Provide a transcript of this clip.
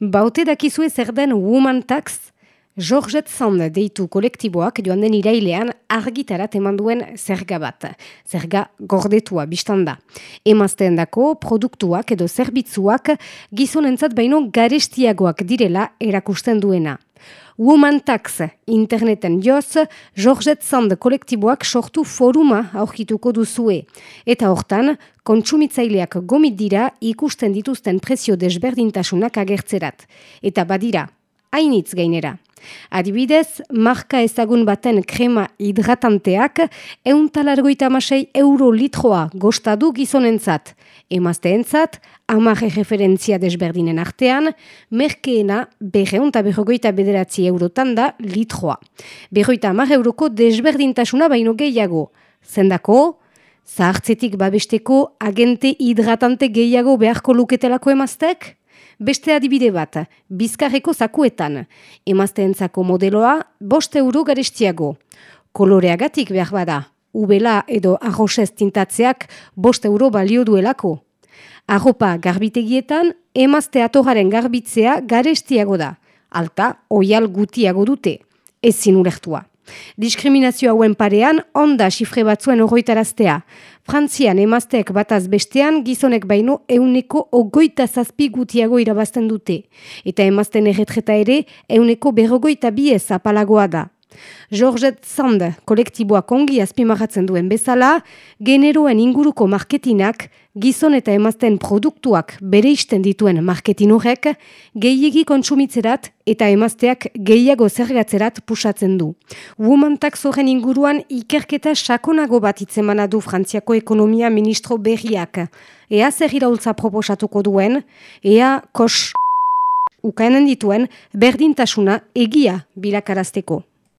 Baute dakizue zer den Woman Tax, Georgette Sand deitu kolektiboak joan den irailean argitarat eman duen zerga bat. Zerga gordetua, biztanda. Emazteen dako, produktuak edo zerbitzuak gizonentzat baino garestiagoak direla erakusten duena. Woman Tax interneten joz, Georgette Sand kolektiboak sortu foruma aurkituko duzue. Eta hortan, kontsumitzaileak gomit dira ikusten dituzten prezio desberdintasunak agertzerat. Eta badira, hainitz gainera. Adibidez, marka ezagun baten krema hidratanteak euntalargoita amasei euro litroa gostadu gizonentzat. Emazteentzat, amarre referentzia desberdinen artean, merkeena berreunta berrogoita bederatzi eurotan da litroa. Berroita amar euroko desberdintasuna baino gehiago. Zendako, zahartzetik babesteko agente hidratante gehiago beharko luketelako emaztek? Beste adibide bat, bizkarreko zakuetan, emazteentzako modeloa bost euro garestiago. Koloreagatik behar bada, ubela edo arrosez tintatzeak bost euro balio duelako. Arropa garbitegietan, emazte atoraren garbitzea garestiago da. Alta, oial gutiago dute, ez zinulektua. Diskriminazio hauen parean, onda xifre batzuen horroitaraztea. Frantzian emazteek bataz bestean, gizonek baino euneko ogoita zazpi gutiago irabazten dute. Eta emazten erretreta ere, euneko berrogoita biez apalagoa da. Georgette Sand kolektiboak ongi azpimarratzen duen bezala, generoen inguruko marketinak, gizon eta emazten produktuak bere isten dituen marketin horrek, gehiegi kontsumitzerat eta emazteak gehiago zergatzerat pusatzen du. Woman zoren inguruan ikerketa sakonago bat itzemana du Frantziako ekonomia ministro berriak. Ea zer iraultza proposatuko duen, ea kos ukaenen dituen berdintasuna egia bilakarazteko.